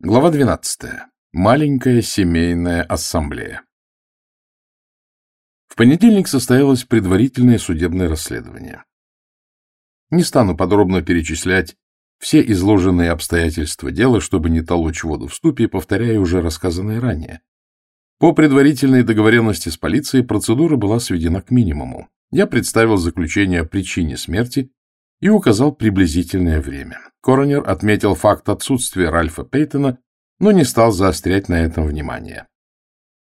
Глава 12. Маленькая семейная ассамблея. В понедельник состоялось предварительное судебное расследование. Не стану подробно перечислять все изложенные обстоятельства дела, чтобы не толочь воду в ступе, повторяя уже рассказанное ранее. По предварительной договоренности с полицией процедура была сведена к минимуму. Я представил заключение о причине смерти и указал приблизительное время. Коронер отметил факт отсутствия Ральфа Пейтона, но не стал заострять на этом внимание.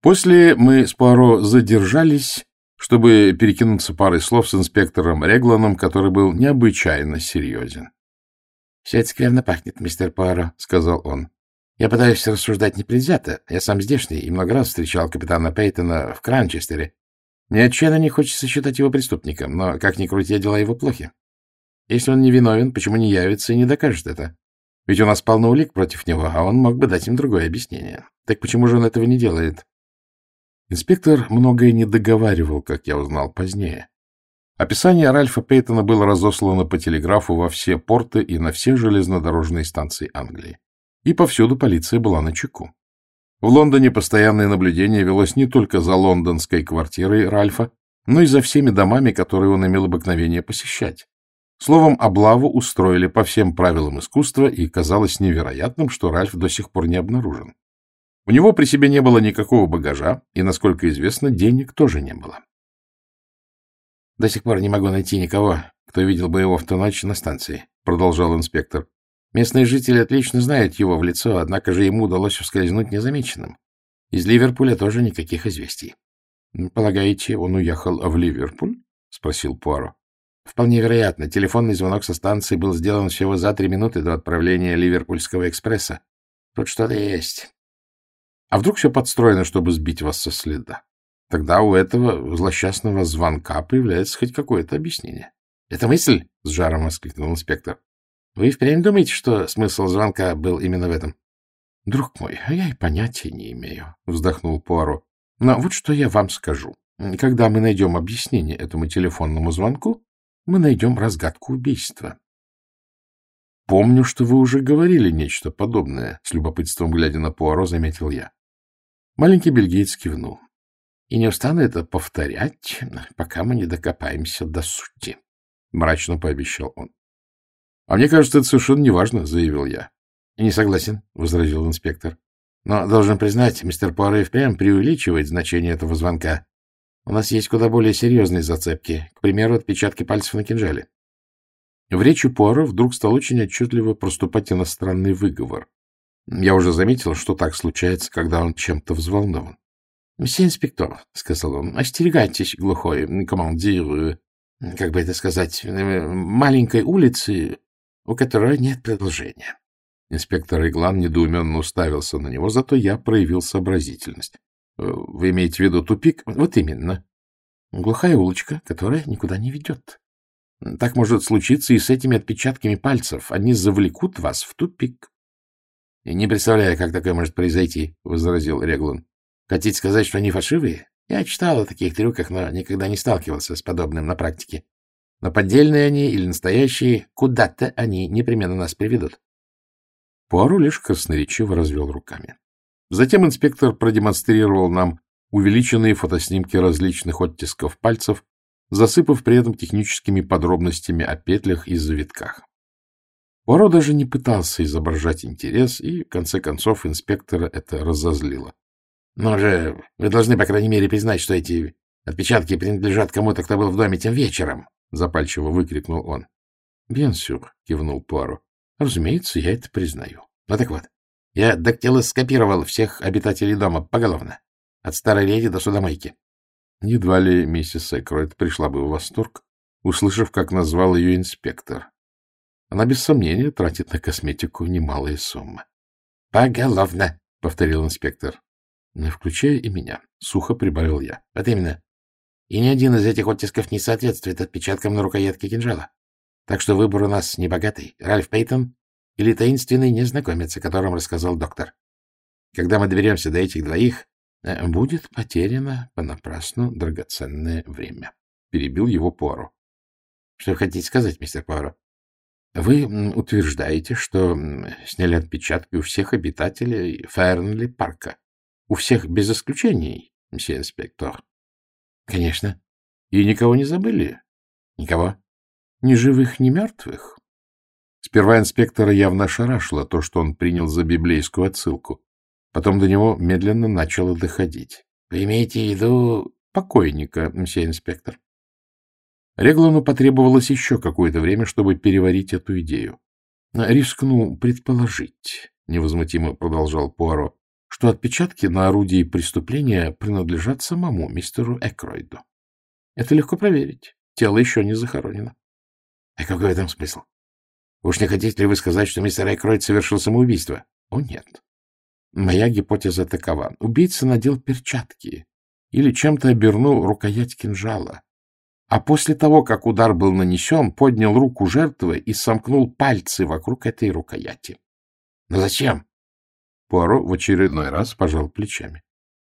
После мы с Пуаро задержались, чтобы перекинуться парой слов с инспектором Регланом, который был необычайно серьезен. — Все это скверно пахнет, мистер Пуаро, — сказал он. — Я пытаюсь рассуждать непредвзято. Я сам здешний и много раз встречал капитана Пейтона в Кранчестере. Мне отчаянно не хочется считать его преступником, но, как ни крути, дела его плохи. Если он не виновен, почему не явится и не докажет это? Ведь у нас полно улик против него, а он мог бы дать им другое объяснение. Так почему же он этого не делает? Инспектор многое не договаривал, как я узнал позднее. Описание Ральфа Пейтона было разослано по телеграфу во все порты и на все железнодорожные станции Англии. И повсюду полиция была на чеку. В Лондоне постоянное наблюдение велось не только за лондонской квартирой Ральфа, но и за всеми домами, которые он имел обыкновение посещать. Словом, облаву устроили по всем правилам искусства, и казалось невероятным, что Ральф до сих пор не обнаружен. У него при себе не было никакого багажа, и, насколько известно, денег тоже не было. — До сих пор не могу найти никого, кто видел бы его в ту ночь на станции, — продолжал инспектор. Местные жители отлично знают его в лицо, однако же ему удалось ускользнуть незамеченным. Из Ливерпуля тоже никаких известий. — Полагаете, он уехал в Ливерпуль? — спросил Пуаро. Вполне вероятно, телефонный звонок со станции был сделан всего за три минуты до отправления Ливерпульского экспресса. Тут что-то есть. А вдруг все подстроено, чтобы сбить вас со следа? Тогда у этого злосчастного звонка появляется хоть какое-то объяснение. — Это мысль? — с жаром воскликнул инспектор. — Вы впрямь думаете, что смысл звонка был именно в этом? — Друг мой, а я и понятия не имею, — вздохнул Пуаро. — Но вот что я вам скажу. Когда мы найдем объяснение этому телефонному звонку, мы найдем разгадку убийства. — Помню, что вы уже говорили нечто подобное, — с любопытством глядя на Пуаро, заметил я. Маленький бельгиец кивнул. — И не устану это повторять, пока мы не докопаемся до сути, — мрачно пообещал он. — А мне кажется, это совершенно неважно, — заявил я. — Не согласен, — возразил инспектор. — Но, должен признать, мистер Пуаро и впрямь преувеличивает значение этого звонка. У нас есть куда более серьезные зацепки, к примеру, отпечатки пальцев на кинжале. В речи Пуаро вдруг стал очень отчетливо проступать иностранный выговор. Я уже заметил, что так случается, когда он чем-то взволнован. — Месье инспектор, — сказал он, — остерегайтесь глухой, командир, как бы это сказать, маленькой улицы, у которой нет продолжения. Инспектор Иглан недоуменно уставился на него, зато я проявил сообразительность. Э, вы имеете в виду тупик? Вот именно. Глухая улочка, которая никуда не ведет. Так может случиться и с этими отпечатками пальцев. Они завлекут вас в тупик. — Не представляю, как такое может произойти, — возразил Реглун. — Хотите сказать, что они фальшивые? Я читал о таких трюках, но никогда не сталкивался с подобным на практике. Но поддельные они или настоящие, куда-то они непременно нас приведут. Пуару лишь красноречиво развел руками. Затем инспектор продемонстрировал нам увеличенные фотоснимки различных оттисков пальцев, засыпав при этом техническими подробностями о петлях и завитках. Уоро даже не пытался изображать интерес, и, в конце концов, инспектора это разозлило. — Но же вы должны, по крайней мере, признать, что эти отпечатки принадлежат кому-то, кто был в доме тем вечером, — запальчиво выкрикнул он. — Бенсюр, — кивнул Пуаро. — Разумеется, я это признаю. Ну так вот, я дактилоскопировал всех обитателей дома поголовно, от старой леди до судомойки. Едва ли миссис Экройд пришла бы в восторг, услышав, как назвал ее инспектор. Она без сомнения тратит на косметику немалые суммы. — Поголовно, — повторил инспектор. — Включая и меня, — сухо прибавил я. — Вот именно. И ни один из этих оттисков не соответствует отпечаткам на рукоятке кинжала. Так что выбор у нас небогатый. Ральф Пейтон или таинственный незнакомец, о котором рассказал доктор. Когда мы доберемся до этих двоих, э, будет потеряно понапрасну драгоценное время. Перебил его Пуаро. — Что вы хотите сказать, мистер Пуаро? — Вы утверждаете, что сняли отпечатки у всех обитателей Фернли парка? У всех без исключений, мсье инспектор? — Конечно. — И никого не забыли? — Никого. — Ни живых, ни мертвых? Сперва инспектора явно ошарашило то, что он принял за библейскую отсылку. Потом до него медленно начало доходить. — Вы имеете в виду покойника, мсье инспектор? Реглану потребовалось еще какое-то время, чтобы переварить эту идею. — Рискну предположить, — невозмутимо продолжал Пуаро, — что отпечатки на орудии преступления принадлежат самому мистеру Экройду. Это легко проверить. Тело еще не захоронено. — А какой в этом смысл? Уж не хотите ли вы сказать, что мистер Экройд совершил самоубийство? — О, нет. Моя гипотеза такова. Убийца надел перчатки или чем-то обернул рукоять кинжала. А после того, как удар был нанесен, поднял руку жертвы и сомкнул пальцы вокруг этой рукояти. — Но зачем? Пуаро в очередной раз пожал плечами.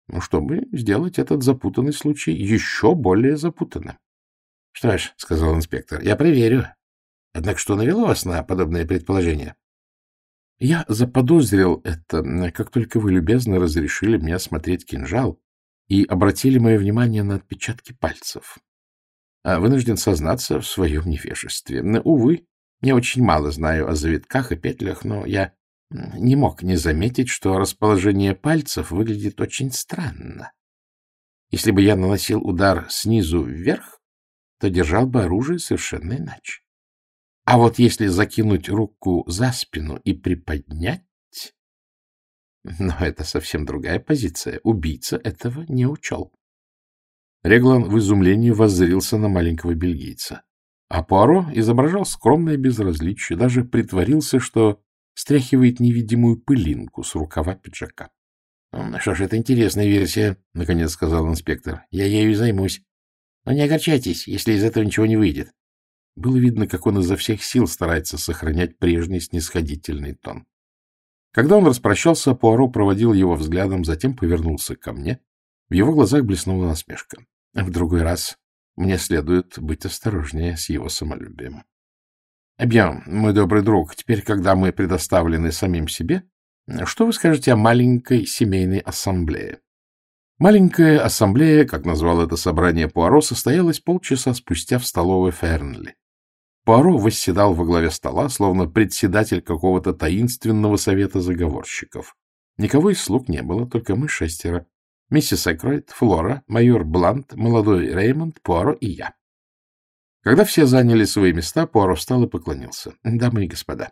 Ну, чтобы сделать этот запутанный случай еще более запутанным. — Что ж, — сказал инспектор, — я проверю. Однако что навело вас на подобное предположение? Я заподозрил это, как только вы любезно разрешили мне осмотреть кинжал и обратили мое внимание на отпечатки пальцев. А вынужден сознаться в своем невежестве. Увы, я очень мало знаю о завитках и петлях, но я не мог не заметить, что расположение пальцев выглядит очень странно. Если бы я наносил удар снизу вверх, то держал бы оружие совершенно иначе. А вот если закинуть руку за спину и приподнять... Но это совсем другая позиция. Убийца этого не учел. Реглан в изумлении воззрился на маленького бельгийца. А Пуаро изображал скромное безразличие, даже притворился, что стряхивает невидимую пылинку с рукава пиджака. — Ну что ж, это интересная версия, — наконец сказал инспектор. — Я ею займусь. Но не огорчайтесь, если из этого ничего не выйдет. Было видно, как он изо всех сил старается сохранять прежний снисходительный тон. Когда он распрощался, Пуаро проводил его взглядом, затем повернулся ко мне. В его глазах блеснула насмешка. В другой раз мне следует быть осторожнее с его самолюбием. Бьем, мой добрый друг, теперь, когда мы предоставлены самим себе, что вы скажете о маленькой семейной ассамблее? Маленькая ассамблея, как назвал это собрание Пуаро, состоялась полчаса спустя в столовой Фернли. Пуаро восседал во главе стола, словно председатель какого-то таинственного совета заговорщиков. Никого из слуг не было, только мы шестеро. Миссис Экройт, Флора, майор Блант, молодой Реймонд, Пуаро и я. Когда все заняли свои места, Пуаро встал и поклонился. — Дамы и господа,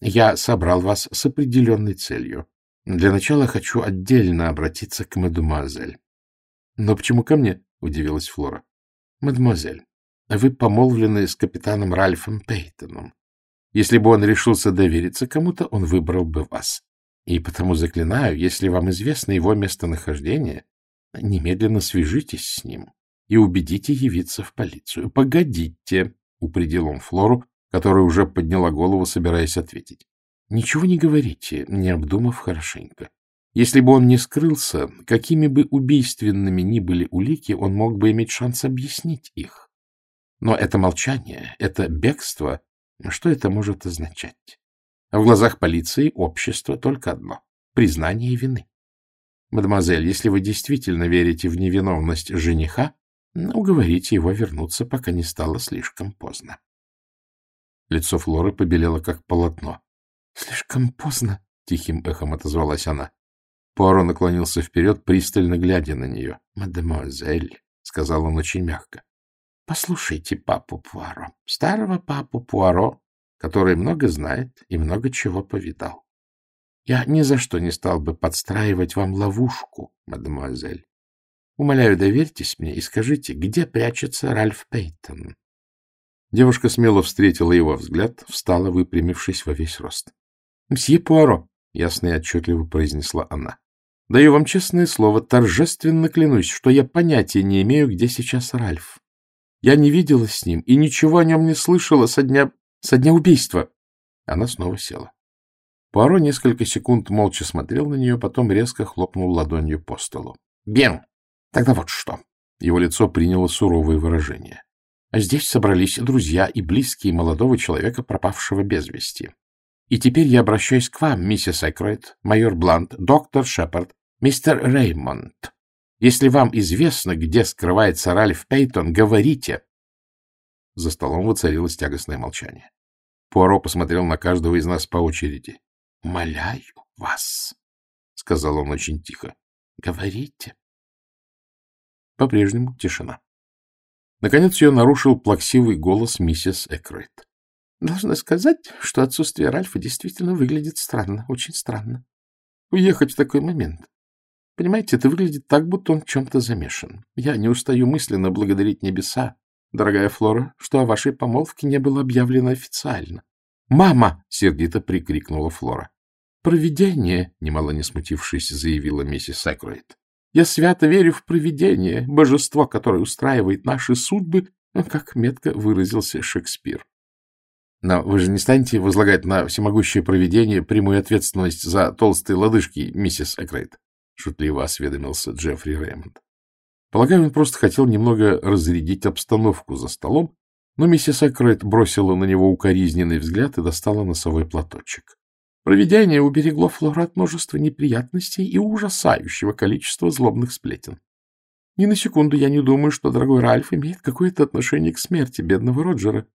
я собрал вас с определенной целью. Для начала хочу отдельно обратиться к мадемуазель. — Но почему ко мне? — удивилась Флора. — Мадемуазель, вы помолвлены с капитаном Ральфом Пейтоном. Если бы он решился довериться кому-то, он выбрал бы вас. И потому заклинаю, если вам известно его местонахождение, немедленно свяжитесь с ним и убедите явиться в полицию. — Погодите, — упредил он Флору, которая уже подняла голову, собираясь ответить. — Ничего не говорите, не обдумав хорошенько. Если бы он не скрылся, какими бы убийственными ни были улики, он мог бы иметь шанс объяснить их. Но это молчание, это бегство, что это может означать? В глазах полиции общество только одно — признание вины. Мадемуазель, если вы действительно верите в невиновность жениха, уговорите его вернуться, пока не стало слишком поздно. Лицо Флоры побелело, как полотно. — Слишком поздно, — тихим эхом отозвалась она. Пуаро наклонился вперед, пристально глядя на нее. — Мадемуазель, — сказал он очень мягко, Послушайте папу Пуаро, старого папу Пуаро, который много знает и много чего повидал. Я ни за что не стал бы подстраивать вам ловушку, мадемуазель. Умоляю, доверьтесь мне и скажите, где прячется Ральф Пейтон? Девушка смело встретила его взгляд, встала, выпрямившись во весь рост. — Мсье Пуаро, — ясно и отчетливо произнесла она, — даю вам честное слово, торжественно клянусь, что я понятия не имею, где сейчас Ральф. Я не виделась с ним и ничего о нем не слышала со дня... со дня убийства. Она снова села. Пуаро несколько секунд молча смотрел на нее, потом резко хлопнул ладонью по столу. — Бен, тогда вот что. Его лицо приняло суровое выражение. А здесь собрались друзья и близкие молодого человека, пропавшего без вести. И теперь я обращаюсь к вам, миссис Экройд, майор Блант, доктор Шепард, мистер Реймонд. Если вам известно, где скрывается Ральф Пейтон, говорите. За столом воцарилось тягостное молчание. Пуаро посмотрел на каждого из нас по очереди. — Моляю вас, — сказал он очень тихо, — говорите. По-прежнему тишина. Наконец ее нарушил плаксивый голос миссис Экройд. Должна сказать, что отсутствие Ральфа действительно выглядит странно, очень странно. Уехать в такой момент. Понимаете, это выглядит так, будто он в чем-то замешан. Я не устаю мысленно благодарить небеса, дорогая Флора, что о вашей помолвке не было объявлено официально. «Мама!» — сердито прикрикнула Флора. «Провидение!» — немало не смутившись, заявила миссис Экроид. «Я свято верю в провидение, божество, которое устраивает наши судьбы, как метко выразился Шекспир. Но вы же не станете возлагать на всемогущее провидение прямую ответственность за толстые лодыжки, миссис Экрейт? — шутливо осведомился Джеффри Рэймонд. Полагаю, он просто хотел немного разрядить обстановку за столом, но миссис Экрейт бросила на него укоризненный взгляд и достала носовой платочек. Провидение уберегло Флора от множества неприятностей и ужасающего количества злобных сплетен. Ни на секунду я не думаю, что дорогой Ральф имеет какое-то отношение к смерти бедного Роджера.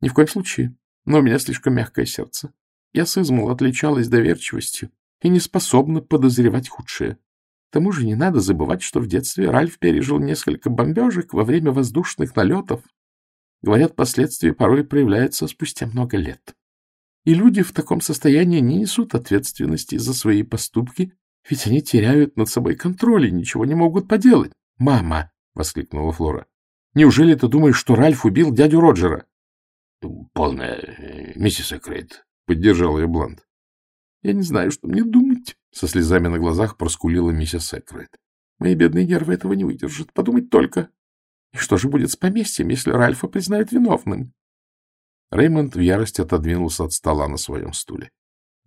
Ни в коем случае. Но у меня слишком мягкое сердце. Я с отличалась доверчивостью и не способна подозревать худшее. К тому же не надо забывать, что в детстве Ральф пережил несколько бомбежек во время воздушных налетов. Говорят, последствия порой проявляются спустя много лет. И люди в таком состоянии не несут ответственности за свои поступки, ведь они теряют над собой контроль и ничего не могут поделать. «Мама!» — воскликнула Флора. «Неужели ты думаешь, что Ральф убил дядю Роджера?» — Полная, э, миссис Экрейт, — поддержал ее Блант. — Я не знаю, что мне думать, — со слезами на глазах проскулила миссис Экрейт. — Мои бедные нервы этого не выдержат. Подумать только. И что же будет с поместьем, если Ральфа признают виновным? Реймонд в ярости отодвинулся от стола на своем стуле.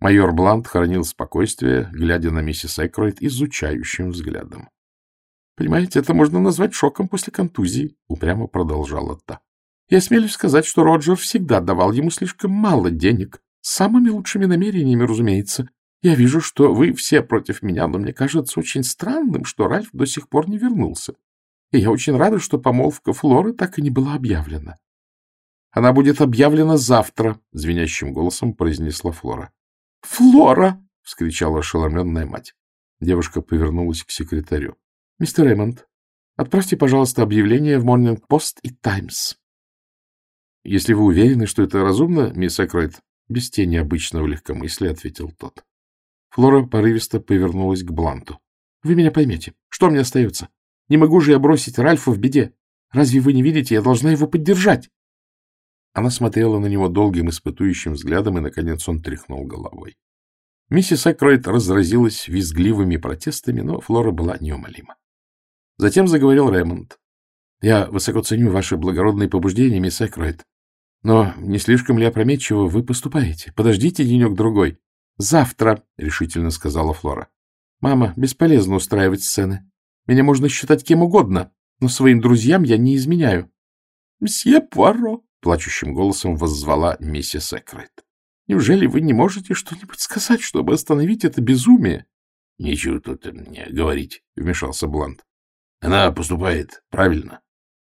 Майор Блант хранил спокойствие, глядя на миссис Экройд изучающим взглядом. — Понимаете, это можно назвать шоком после контузии, — упрямо продолжала та. Я смелюсь сказать, что Роджер всегда давал ему слишком мало денег. С самыми лучшими намерениями, разумеется. Я вижу, что вы все против меня, но мне кажется очень странным, что Ральф до сих пор не вернулся. И я очень рада, что помолвка Флоры так и не была объявлена. — Она будет объявлена завтра, — звенящим голосом произнесла Флора. — Флора! — вскричала ошеломленная мать. Девушка повернулась к секретарю. — Мистер Ремонт, отправьте, пожалуйста, объявление в Morning Post и Times. — Если вы уверены, что это разумно, мисс Экройд, без тени обычного легкомыслия ответил тот. Флора порывисто повернулась к Бланту. — Вы меня поймете. Что мне остается? Не могу же я бросить Ральфа в беде. Разве вы не видите, я должна его поддержать? Она смотрела на него долгим испытующим взглядом, и, наконец, он тряхнул головой. Миссис Экройд разразилась визгливыми протестами, но Флора была неумолима. Затем заговорил Рэймонд. — Я высоко ценю ваши благородные побуждения, мисс Экройд. Но не слишком ли опрометчиво вы поступаете? Подождите денек-другой. Завтра, — решительно сказала Флора. Мама, бесполезно устраивать сцены. Меня можно считать кем угодно, но своим друзьям я не изменяю. — Мсье Пуаро, — плачущим голосом воззвала миссис Экрейт. — Неужели вы не можете что-нибудь сказать, чтобы остановить это безумие? — Нечего тут мне говорить, — вмешался Блант. — Она поступает правильно.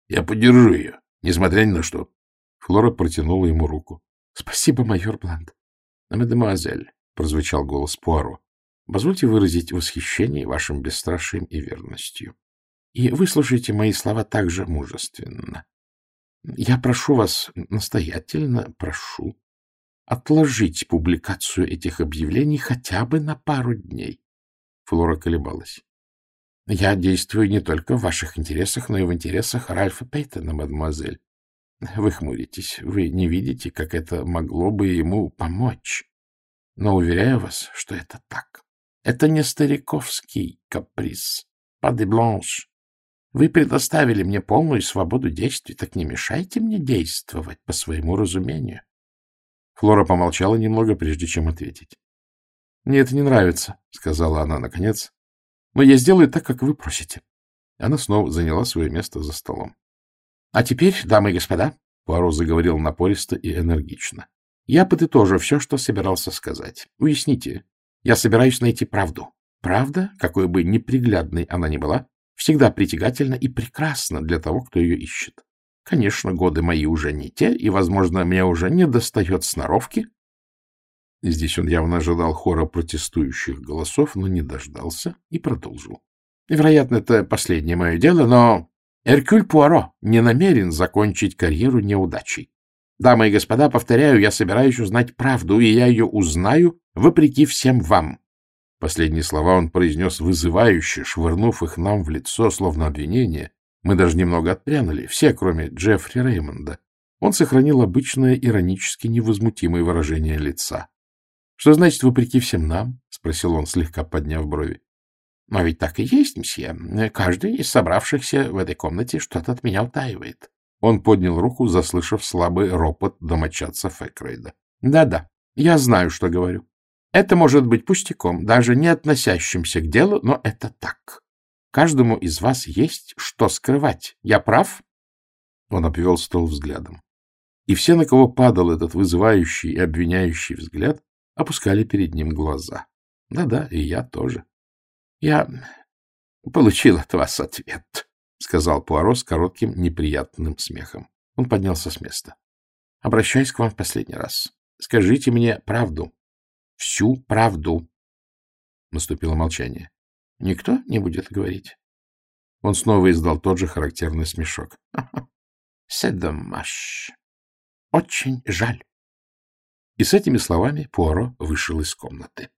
Я поддержу ее, несмотря ни на что. Флора протянула ему руку. — Спасибо, майор Бланд. — Мадемуазель, — прозвучал голос Пуаро, — позвольте выразить восхищение вашим бесстрашием и верностью. И выслушайте мои слова так же мужественно. Я прошу вас, настоятельно прошу, отложить публикацию этих объявлений хотя бы на пару дней. Флора колебалась. Я действую не только в ваших интересах, но и в интересах Ральфа Пейтона, мадемуазель. Вы хмуритесь. Вы не видите, как это могло бы ему помочь. Но уверяю вас, что это так. Это не стариковский каприз. Паде бланш. Вы предоставили мне полную свободу действий, так не мешайте мне действовать по своему разумению. Флора помолчала немного, прежде чем ответить. — Мне это не нравится, — сказала она наконец. — Но я сделаю так, как вы просите. Она снова заняла свое место за столом. — А теперь, дамы и господа, — Пуаро заговорил напористо и энергично, — я подытожу все, что собирался сказать. Уясните, я собираюсь найти правду. Правда, какой бы неприглядной она ни была, всегда притягательна и прекрасна для того, кто ее ищет. Конечно, годы мои уже не те, и, возможно, мне уже не достает сноровки. Здесь он явно ожидал хора протестующих голосов, но не дождался и продолжил. Вероятно, это последнее мое дело, но Эркюль Пуаро не намерен закончить карьеру неудачей. Дамы и господа, повторяю, я собираюсь узнать правду, и я ее узнаю вопреки всем вам. Последние слова он произнес вызывающе, швырнув их нам в лицо, словно обвинение. Мы даже немного отпрянули, все, кроме Джеффри Реймонда. Он сохранил обычное иронически невозмутимое выражение лица. — Что значит «вопреки всем нам»? — спросил он, слегка подняв брови. — Но ведь так и есть, мсье. Каждый из собравшихся в этой комнате что-то от меня утаивает. Он поднял руку, заслышав слабый ропот домочадцев Экрейда. Да — Да-да, я знаю, что говорю. Это может быть пустяком, даже не относящимся к делу, но это так. Каждому из вас есть что скрывать. Я прав? Он обвел стол взглядом. И все, на кого падал этот вызывающий и обвиняющий взгляд, опускали перед ним глаза. Да-да, и я тоже. — Я получил от вас ответ, — сказал Пуаро с коротким неприятным смехом. Он поднялся с места. — Обращаюсь к вам в последний раз. Скажите мне правду всю правду. Наступило молчание. Никто не будет говорить. Он снова издал тот же характерный смешок. — Седомаш. Очень жаль. И с этими словами Пуаро вышел из комнаты.